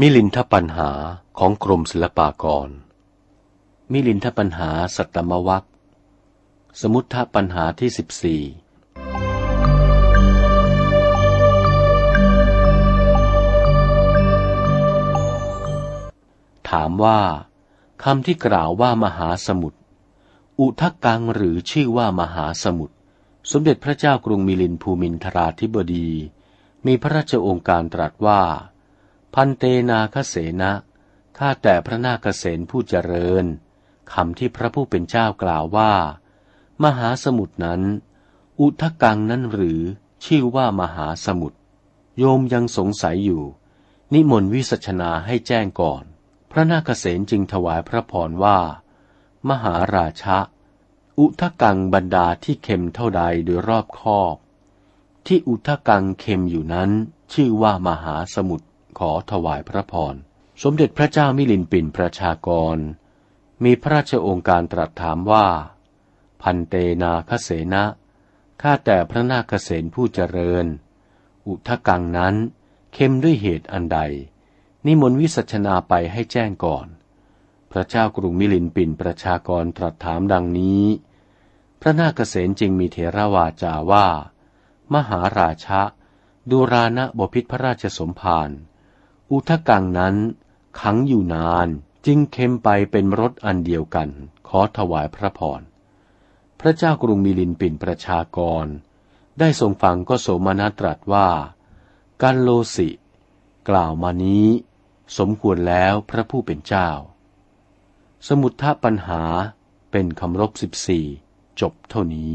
มิลินทปัญหาของกรมศิลปากร มิลินทปัญหาสัตมวัคสมุทธปัญหาที่สิบสี่ถามว่าคำที่กล่าวว่ามหาสมุทร อุทกังหรือชื่อว่ามหาสมุทรสมเด็จพระเจ้ากรุงมิลินภูมินทราธิบดี มีพระราชโองการตรัสว่า พันเตนาคเสนะข้าแต่พระนาคเสนผู้เจริญคำที่พระผู้เป็นเจ้ากล่าวว่า มหาสมุทรนั้น อุทกังนั้นหรือชื่อว่ามหาสมุทรโยมยังสงสัยอยู่ นิมนต์วิสัชนาให้แจ้งก่อน พระนาคเสนจึงถวายพระพรว่า มหาราชะ อุทกังบรรดาที่เค็มเท่าใดโดยรอบคอบ ที่อุทกังเค็มอยู่นั้น ชื่อว่ามหาสมุทรขอถวายพระพร สมเด็จพระเจ้ามิลินปินประชากร มีพระราชองค์การตรัสถามว่า พันเตนาคเสนะข้าแต่พระนาคเสนผู้เจริญ อุทกังนั้นเข้มด้วยเหตุอันใด นิมนต์วิสัชนาไปให้แจ้งก่อน ระเจ้ากรุงมิลินปินประชากรตรัสถามดังนี้ พระนาคเสนจึงมีเถรวาจาว่า มหาราชะดูรานะบพิษพระราชสมภารอุทกังนั้นขังอยู่นานจึงเค็มไปเป็นรสอันเดียวกัน ขอถวายพระพร พระเจ้ากรุงมิลินปินประชากร ได้ทรงฟังก็โสมนัตรัสว่า กันโลสิ กล่าวมานี้ สมควรแล้วพระผู้เป็นเจ้า สมุทธปัญหาเป็นคำรบสิบสี่จบเท่านี้